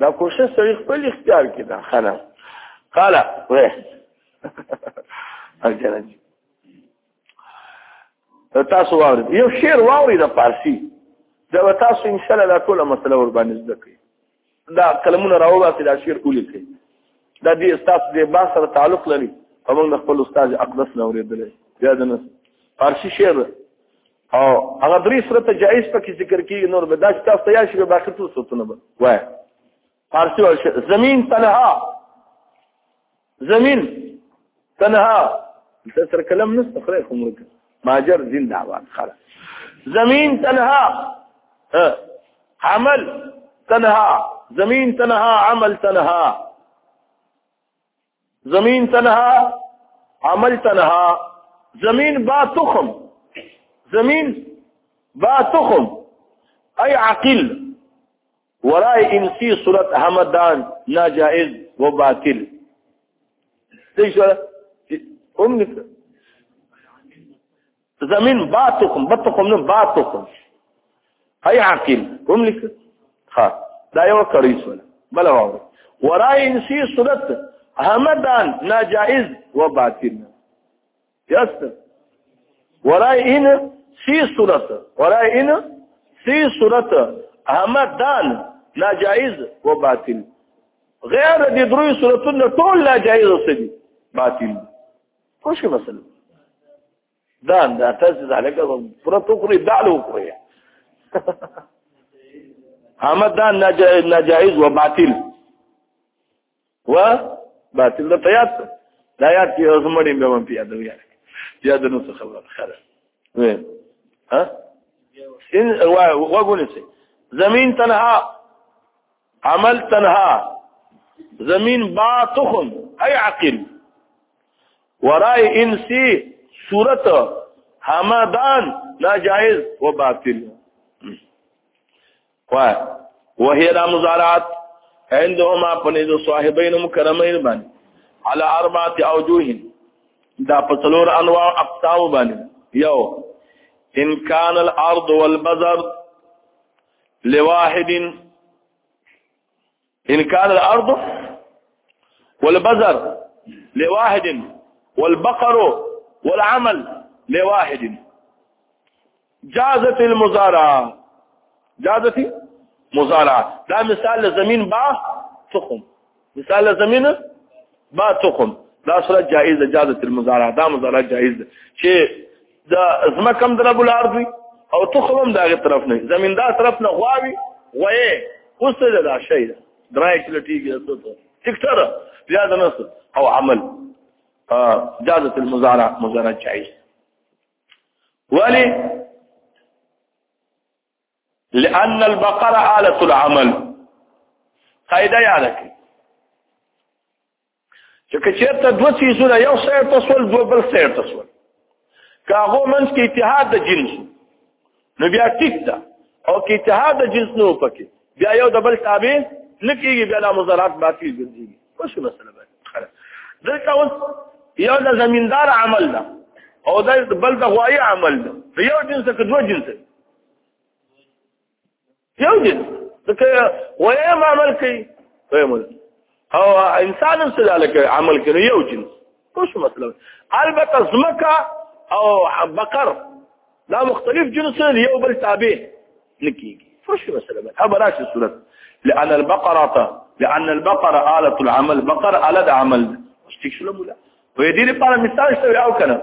دا کوشش سړي خپل اختیار کې دا خنه قال وه اجازه تاسو واورید یو شعر واورید د فارسی دا تاسو ان شاء الله ټول مسله ور باندې زده کړئ دا کلمونه راوباسي دا شعر ولیکئ دا دې استاد دې با سره تعلق لري په موږ خپل استاد اقدس نه اوریدل زیاده نه فارسی شعر او هغه درې سره ته جایز پکې ذکر کیږي نور به دا چې تاسو ته یا شي به اخر ټول سوتونه به وای فارسی ول زمين تنها زمين تنها دا سره کلام نست خره کوم ورته ماجر زنده آباد خلاص زمين تنها عمل تنها زمين تنها عمل تنها زمين تنها عمل تنها زمين با تخم زمين با تخم اي عقل ورای انسی صورت همدان ناجائز و باطل دیشو ام زمين باتكم باتكم نه باتكم اي عاقل هم لك ها دا یو کړی سول بل واو ورای انسی صورت همدان ناجائز و باطل یست ورای ان سی صورت ورای ان سی صورت همدان ناجائز و باطل غیر د دروي صورتونو ټول ناجائز اوسدي باطل پوه شو مثلا دا دا تاسو دا لکه پوره تو کړی دا لو کړی اما دا ناجائز و باطل و باطل دا تیات دا یاد کی اوس مړی به من پیاده ویا یاد نو څه خبره خره و ها ان وګونی سي زمين تنها عمل تنها زمین با تخم ای عقل ورای انسی صورت همدان ناجائز و باطل و وهي را مزارات عندهما پنځ صاحبین مکرمین باندې على اربعه اوجوه دا په څلور انواع اقسام باندې یو ان کان الارض والبذر لواحد إن كان الأرض والبزر لواحد والبقر والعمل لواحد جازت المزارعة جازت مزارعة لا مثال لزمين با تخم مثال زمينه با تقم دا سره جائز ده جازت المزارع دا مزارع جائز ده چې دا زما کم در ابو الارض او تقم هم داغه طرف نه زمين دا طرف نه غواوي وې اوس ته دا شي ده درای چې لټیږي ته ټیکټر بیا د نس او عمل جازت المزارع مزارع جائز ولی لأن البقره آلة العمل قاعده یاد کړئ چې کچېرته دوه چیزونه یو سیر تسول دوه بل سیر تسول کاغو منځ کې اتحاد د جنس نو بیا ټیک ده او کې اتحاد د جنس نو پکې بیا یو د بل تابع لکېږي بیا د مزارات باقی ګرځي اوس مسله باندې دلته اوس یو د زمیندار عمل ده او د بل د غوایي عمل ده یو جنس کې دوه جنس یو دین ځکه وای ما عمل کوي وای عمل او انسان هم څه لکه عمل کوي یو جنس خوش مطلب البته زمکا او بقر دا مختلف جنس دی یو بل تابع نکیږي خوش مسله ده هغه راشي صورت لان البقره لان البقره آلة العمل بقر آلة د عمل استکشلم ولا وې دې لپاره مثال شته او کنه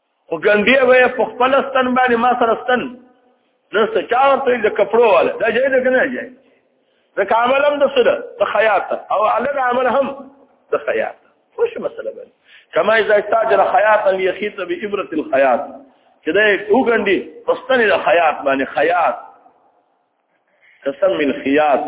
او ګنډي به په خپل ستن باندې ما سره ستن نو څه چا ورته د کپړو والا دا جاي ده کنه جاي د کامل هم د سره د خیاط او علل عمل هم د خیاط خوش مسله بل کما اذا استاجر خیاطا ليخيط بابره الخياط چې دا وګنډي پستنې د خیاط باندې خیاط قسم من خیاط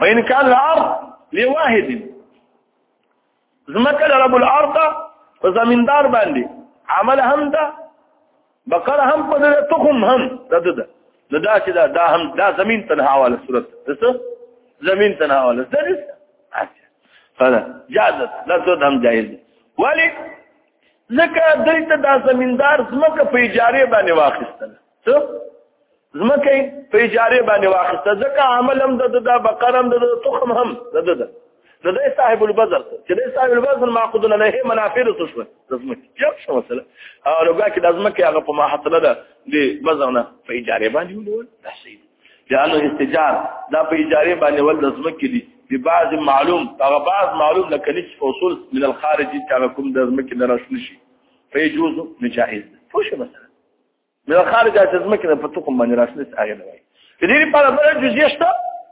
وإن كان الأرض لواحد زمکه رب الارض په زمیندار باندې عمل هم ده بقر هم په دې تخم هم ده ده نو دا چې دا دا هم دا زمين تنها والا صورت څه زمين تنها والا درس فلا جازت لا تود هم جائز ولی ځکه دلته دا زمیندار زمکه په اجاره باندې واخیستل ته زمکه په اجاره باندې واخیسته ځکه عمل هم د د بقره هم د تخم هم د د د د صاحب البذر چې د صاحب البذر معقود نه هي منافع رسو شو د زمکه یو څه مثلا او لو کې د زمکه هغه په محصله ده د بذر نه په اجاره باندې ولول دا صحیح لانه استجار دا په اجاره باندې ول د زمکه دي په بعض معلوم هغه بعض معلوم لکه نصف اصول من الخارج چې هغه کوم د زمکه نه راشنشي فيجوز نجائز فوش مثلا نو خارج از ځمکې نه په تخم باندې راشنه هغه نه وایي د دې لپاره بل جزئیه شته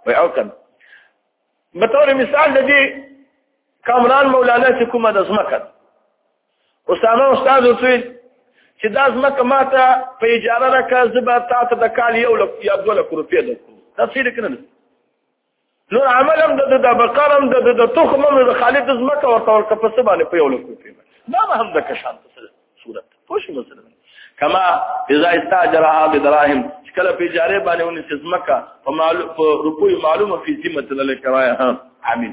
وای او کنه به تور مثال د دې کامران مولانا چې کومه د ځمکه اسامه استاد وتوی چې دا ځمکه ماته په اجاره راکړه زه به تاسو د کال یو لک یا دوه لک روپۍ درکوم تفسیر کنه نور عمل هم د د بقر هم د د تخم هم د خالد زمکه ورته ورکه په څه باندې په یو لکو کې دا به هم د کشان په صورت پوه شي مثلا کما اذا استاجرها بدراهم کله په اجاره باندې ونې زمکه په معلوم په روپوي معلومه فی ذمه لکرایا عامل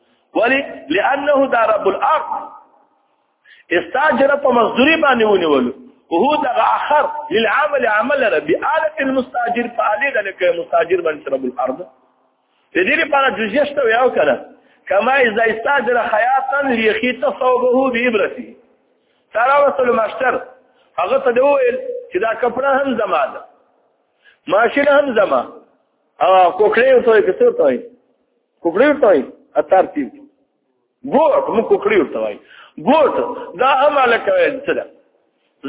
ولی لانه دا رب الارض استاجر په مزدوري باندې ونیولو وهو دا اخر للعمل عمل ربي آلة المستاجر فعلي ذلك مستاجر من رب الارض د دې لپاره جزیه شته یو کنه کما اذا استاجر حیاتا ليخيط صوبه بابرته سره وصل مشتر هغه ته دی ویل چې دا کپڑا هم زما ده ماشین هم زما او کوکړې ته کې څه ته کوکړی ورته وایي اتار تیر ګوټ موږ کوکړی ورته وایي ګوټ دا عمل کوي څه ده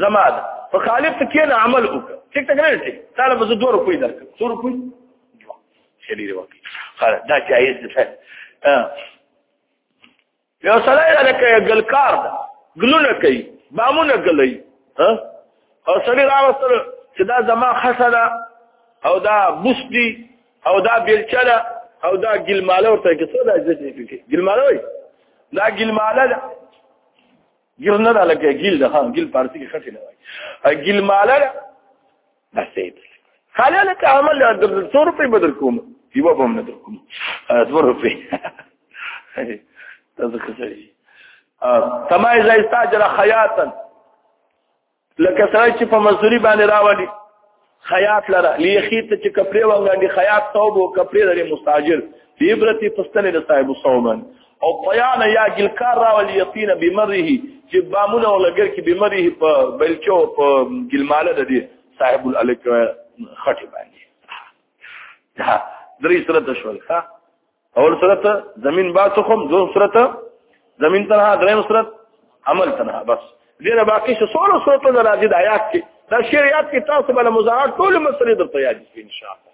زما ده په خالق ته کېنه عمل وکړه ټیک ټک نه ټیک تعالی به زه دوه روپۍ درکړم څو روپۍ شریري وکړي دا جایز ده یو سره یې لکه ګلکار ده ګلونه کوي بامونه ګلوي او سړي راوستل چې دا زما خسه ده او دا بوس دي او دا بیلچه ده او دا ګلماله ورته کې څه ده عزت نه کوي ګلماله وي دا ګلماله ده ګل نه ده لکه ګل ده ها ګل پارسي کې خټه نه وایي ګلماله ده بسې خاله لکه عمل د 200 روپۍ بدل کوم یو به هم نه در کوم 2 روپۍ تاسو ښه سړي کما اذا استاجر خياطا لکه سره چې په مزدوري باندې راوړي خياط لره ليخيت چې کپڑے وانګاندي خياط ثوب او کپڑے لري مستاجر دیبرتی پستنه د صاحب صوبن او طيان يا جلکار راول يقين بمره چې بامونه ولګر کې بمره په بلچو په جلماله د دې صاحب الالک خټه باندې دا درې سره تشول ها اول سره ته زمين باسخم دوه سره ته زمين تنها درې سره عمل تنها بس دینه باقی څه سوال سره ته راځي د آیات کې دا شریعت کې تاسو بل مزارات ټول مسلې درته یاد دي ان شاء الله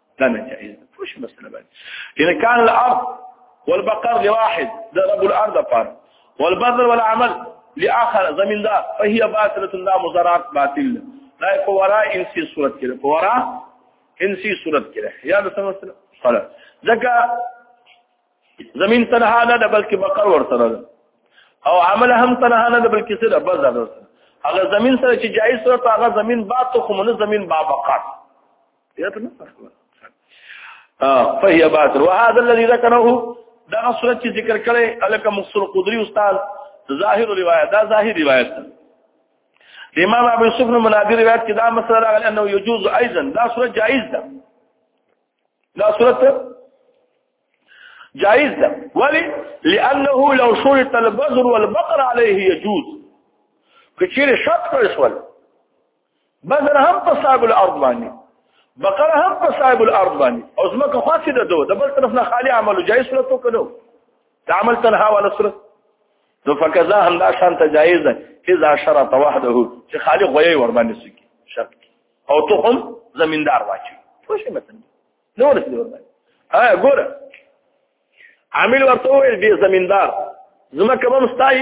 دا نه جائز ده مش مسله باندې ان كان الارض والبقر لواحد ده رب الارض فار والبذر والعمل لاخر زمين ده فهي باطله لا مزارات باطل لا يكون وراء انسي صورت كده وراء انسي صورت كده يا ده مسله خلاص ځکه زمين تنها نه بلکې بقر ورته ده او عمل هم تنها نه بلکې سره بذر ورته هغه زمين سره چې جائز ورته هغه زمين باطل خو نه زمين بابقات فهي باطل وهذا الذي ذكره دا صورت چې ذکر کړي الک مخصر قدري استاد ظاهر روایت دا ظاهر روایت امام ابو یوسف بن منابی روایت کې دا مسله راغلی انه يجوز ايضا دا صورت جائز ده دا صورت جائز ده ولی لانه لو شرط البذر والبقر عليه يجوز کچیر شرط پر شول بدر هم په صاحب الارض باندې بقره هم په صاحب الارض باندې او زمکه خاصه ده دوه د بل طرف نه خالی عمل جایز صورت وکړو د عمل تنها ولا صورت نو فکذا هم دا شان ته جایز ده اذا شرط وحده چې خالق غوي ور باندې سکی شرط او ته هم زمیندار واچي څه شي مثلا نو ورته ور باندې ها ګوره عامل ورته ویل به زمیندار زمکه به مستای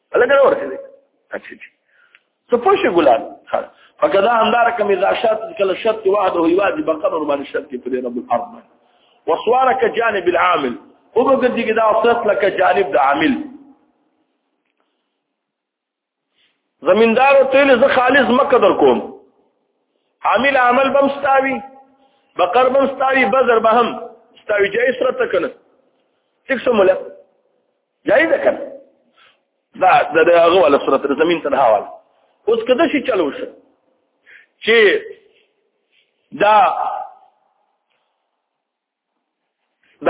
لګره ورته دي اچھا جی څه پوښي ګلان فکدا همدار کوم اذا شات کله شرط واحد او یواد بقرر باندې شرط په رب الارض وصوارك جانب العامل وبقد دي دا اصلت لك جانب د عامل زمیندار او تل ز خالص مقدر کوم عامل عمل بم ستاوي بقر بم ستاوي بذر بهم ستاوي جاي سره تکنه تک سموله جاي ده کنه دا د هغه ولا صورت زمين ته حواله اوس کده شي چلو شو چې دا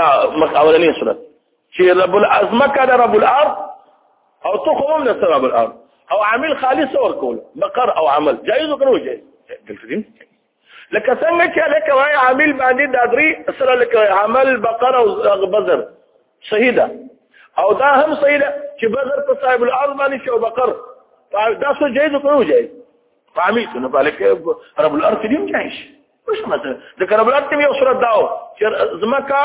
دا مخ اولنی صورت چې رب العظمه کده رب الارض او تو خو هم نه رب الارض او عامل خالص ورکول بقر او عمل جائز وکړو جائز دلته لکه څنګه چې لکه وای عامل باندې دا درې سره لکه عمل بقره او بذر شهیدا او دا هم شهیدا چې بذر په صاحب الارض باندې شو بقر دا څه جایز کوو جایز فهمي نو بالک رب الارض دې هم جایز مش مثلا ذکر رب الارض یو صورت داو چې زمکا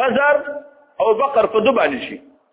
بذر او بقر په دوه باندې شي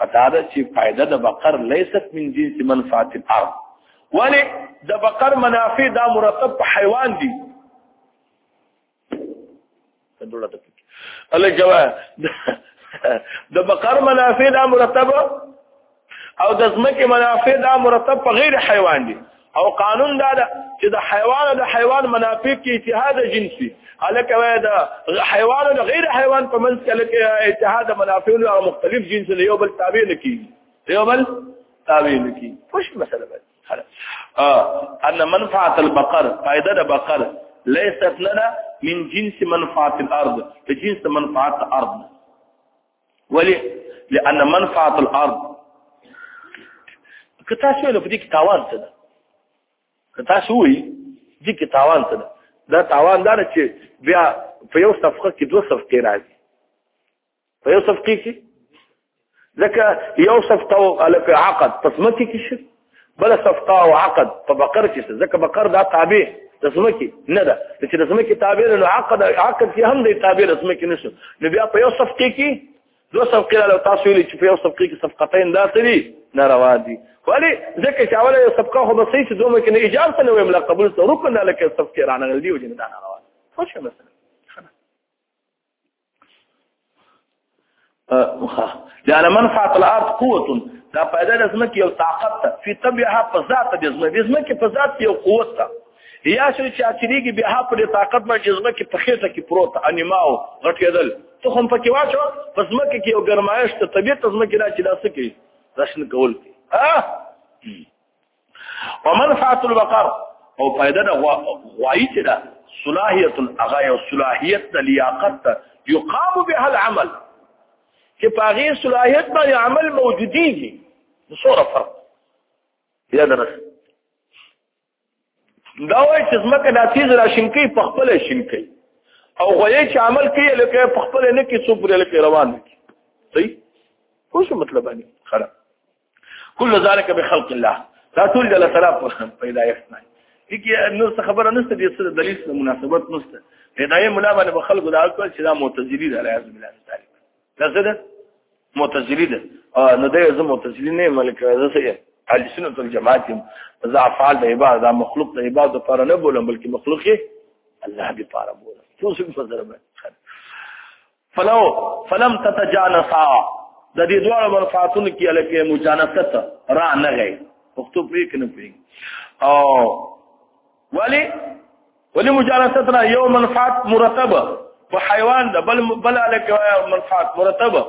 قطاده چې فائدہ د بقر ليست من جنس منفعت الارض ولی د بقر منافع دا مرتب په حیوان دي څنګه ته الله جوا د بقر منافع دا مرتب او د زمکه منافع دا مرتب په غیر حیوان دي او قانون دا ده چې د حیوان د حیوان منافق کې اتحاد جنسي الکه وای دا حیوان او غیر حیوان په منځ کې لکه اتحاد منافع او مختلف جنس له یو بل تابع نه کیږي یو بل تابع نه کیږي خوش مسله ده خلاص ان منفعه البقر فائده د بقر ليست لنا من جنس منفعه الارض جنس منفعه الارض ولی لان منفعه الارض که تاسو له دې کې تاوان څه ده که تاسو وي دې کې تاوان څه ده دا تاوان دا چې بیا په یو صفقه کې دوه صفقې راځي په یو صفقه کې ځکه یو صفقه او عقد پس مکه کې شي بل صفقه او عقد په بقر کې ځکه بقر دا تابع د سمکی نه ده چې د سمکی تابع نو عقد عقد کې هم د تابع د سمکی نشو نو بیا په یو صفقه کې دو صفقه له تاسو ویل چې په یو صفقه کې صفقتين داخلي ناروا دي ولی ځکه چې اوله یو صفقه خو بسې چې دوه مکه نه اجازه نه ویم لا قبول ته رکن لکه صفقه رانه دی او جن دا ناروا خوش مثلا لأن منفعة الأرض قوة دا پیدا د زمکه یو طاقت ته فی طبعها فزات د زمکه د زمکه فزات یو قوت ته یا شری چې اچریږي بیا پر طاقت باندې زمکه په خېټه کې پروت انیماو غټېدل ته هم پکې واچو پس زمکه کې یو ګرمایش ته طبیعت زمکه دا چې دا سکی راشن کول ها ومنفعه البقر او فائدہ د غوای چې دا صلاحیت الاغا او صلاحیت د لیاقت یقام بها العمل چې پاغي صلاحیت باندې عمل موجودی دي څوره فرق یا درس دا وایي چې زمکه د تیز را شینکی په خپل شینکی او غوی چې عمل کوي لکه په خپل نه کې څو پر لکه روان دي صحیح څه مطلب باندې خراب كل ذلك بخلق الله دا ټول د سلام په پیدایښت نه کیږي نو څه خبره نشته دې سره دلیل سره مناسبت نشته هدايه مولا باندې په خلکو دا کول چې دا معتزلی ده لازم بالله تعالی دا څه ده معتزلی ده نو دا زه معتزلی نه ملک زه سه اهل سنت والجماعت ذا افعال د عباد دا مخلوق د عباد لپاره نه بولم بلکې مخلوق الله لپاره بولم څه څه په ضربه فلو فلم تتجانسا د دې دواړو منفعتونو کې الکه مجانست را نه غي پښتو پرې کنه پرې او ولی ولی مجانست نه یو منفعت مرتبه په حیوان ده بل بل الکه منفعت مرتبه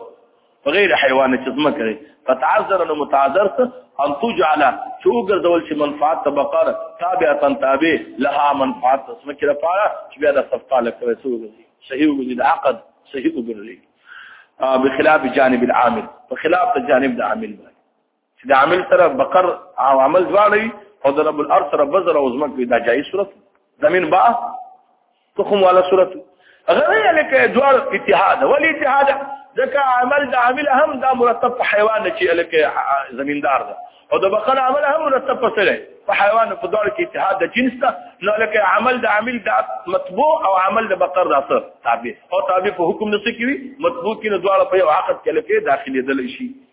غیر حیوان چې زما کوي فتعذر نو متعذر ان تجعل شو ګرځول چې منفعت تبقر تابعا تابع لها منفعت اسم کې لپاره چې بیا د صفقه لکوي سو ګرځي صحیح ګرځي د عقد صحیح ګرځي بخلاف جانب العامل بخلاف جانب د عامل باندې چې د عامل سره بقر او عمل ځواړي او د رب الارض سره بزر او زمک دا جایز صورت زمين با تخم ولا صورت غیر لك دوار اتحاد ولی اتحاد ځکه عمل د عامل هم دا مرتب په حیوان چې الکه زمیندار ده او د بقره عمل هم مرتب په سره په حیوان په دور کې اتحاد د جنس ته نو الکه عمل د عامل د مطبوع او عمل د بقر د اثر تابع او تابع په حکم نسې کیوي مطبوع کې نه دواړه په یو عقد کې الکه داخلي دل شي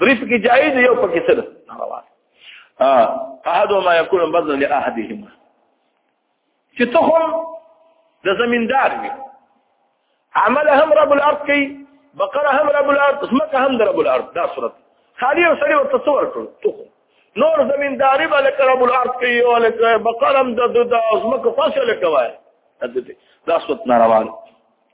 درې پکې جایز یو پکې څه ناروا احدهما يكون بدلا لاحدهما چې ته هم د زمیندار وي عمل هم رب الارض کوي بقره هم رب الارض اسمکه هم رب الارض دا صورت خالي او سړي ورته څور کړو ته نور زمینداری به لکه رب الارض کوي او لکه بقره هم د د اسمکه فاصله کوي دا صورت ناروا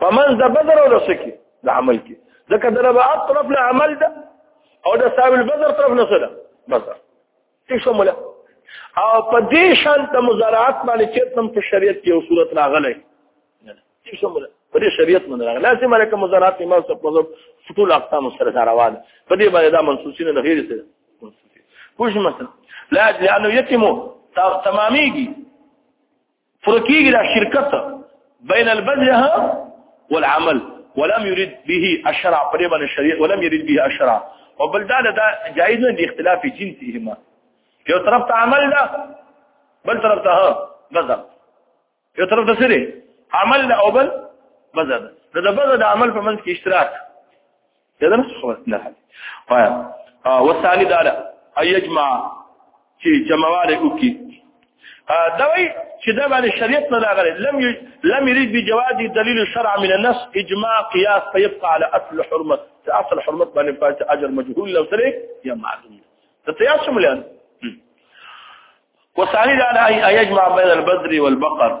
په منځ د بدر او د سکی د عمل کې ځکه د ربع طرف له عمل ده او د صاحب البدر طرف نه سره بدر څه شموله او په دې شان ته مزارعات باندې چې تم په شریعت کې یو صورت راغلی څه شموله په دې شریعت باندې راغلی لازم علیکم مزارعات امام صاحب په فطول اقسام سره روان په دې باندې دا منصوصینه نه غیر سره پوښ مثلا لا لانه یتم تمامېږي فرقيږي دا شرکت بين البدعه والعمل ولم يرد به الشرع قريبا الشريعه ولم يرد به الشرع وبل دا دا جائز نه دي اختلاف جنسهما یو طرف ته عمل ده بل طرف ته مذهب یو طرف ته سره عمل ده او بل مذهب ده د مذهب عمل په منځ کې اشتراک دغه خبره نه هله وایا وسالی دا ده ايجمع چې جمعواله وکي دا وی چې دا باندې شریعت نه راغلی لم ي... لم يريد بجواز دليل الشرع من النص اجماع قياس فيبقى على اصل حرمه اصل حرمه باندې پاتې اجر مجهول لو ترې یا معلوم ته تیار شوم لئن وسالی دا ده ايجمع بين البدر والبقر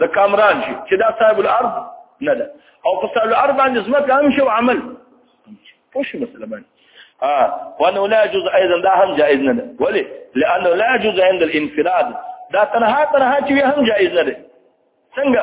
د کامران شي چې دا صاحب الارض نه ده او په صاحب الارض باندې زمکه هم شو عمل خو شي مثلا باندې اه وانه لا يجوز ايضا دا هم جائز نه ده ولي لانه لا يجوز عند الانفراد دا تنها تنها چې هم جائز نه ده څنګه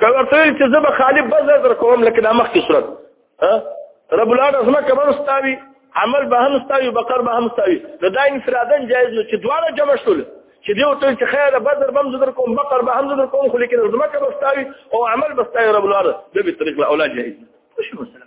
که ورته ویل چې زه به خالي بزر در کوم لکه دا مخکې صورت رب العالمین زما کمر ستاوي عمل به هم ستاوي بقر به هم ستاوي نو دا انفرادن جایز نو چې دواړه جمع شول چې دی ورته چې خیر بدر بم زدر کوم بقر به هم زدر کوم خو لیکن زما کمر ستاوي او عمل به ستاوي رب العالمین د به طریق لا اولاد جایز شو مثلا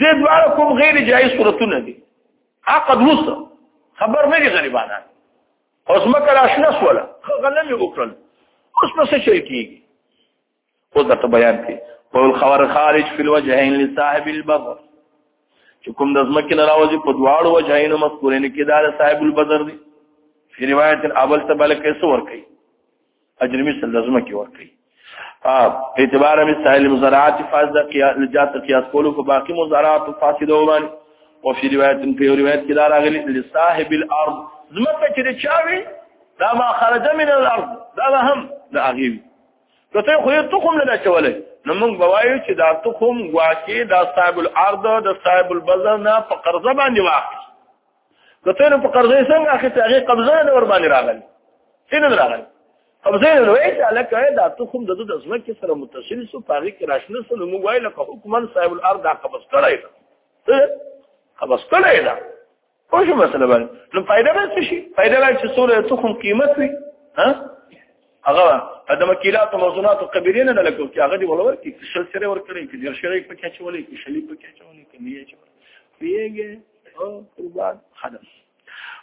دې دواړه کوم غیر جایز صورتونه دي عقد وسه خبر مې غریبانه اوس مکه راشنه سوله غلم یې وکړل اوس نو څه شي کیږي اوس دا بیان کړي قول خبر خارج فی الوجهین لصاحب البذر چې کوم د ځمکې نه راوځي په دواړو وجهینو مذکورین کې دا صاحب البذر دی فی روایت اول ته بلکې سور کوي اجر می سل لازمه کې ورکړي په اعتبار می سائل مزارعات فاز د قیاس لجات قیاس کولو په باقی مزارعات فاسد ومن او فی روایت په روایت کې دا راغلی لصاحب الارض زمکه چې چاوي دا ما خرج من الارض دا هم دا اغي کته خو یو تخم نه چولای نو موږ بوایو چې دا تخم واکې دا صاحب الارض د صاحب البذر نه په قرضه باندې واخلي کته نو په قرضې څنګه اخی ته هغه قبضه نه ور باندې راغلی سینه راغلی قبضه نه وای چې الکه دا تخم د دې ځمکې سره متصل سو پاره کې راشنه سره مو وای لکه حکمن صاحب الارض قبض کړای دا قبض کړای دا خو شو مسله باندې نو فائدہ به څه شي فائدہ به چې سوره تخم قیمت وي ها هغه ادم کیلات موضوعات قبیلین نه لکه چې هغه دی ولور کې شل سره ور کړی چې ډیر شری په کې چولې کې شلی په کې چولې کې نه یې چولې پیګه او قربان خدم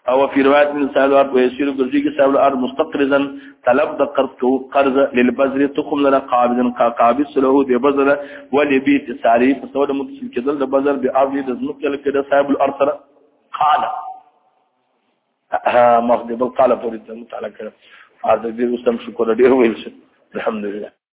او فی روایت من سالو ارد ویسیر گرزی کی سالو ارد مستقرزا طلب د قرض کو قرض للبذر تخم لنا قابضا قابض سلوه دی بذر ولی بیت ساری فسود متصل کدل د بذر بی ارضی د زنک لکی د صاحب الارض سره قال مخدب القال پوری د متعلق ارد دی رسم شکر دی ویلش الحمدلله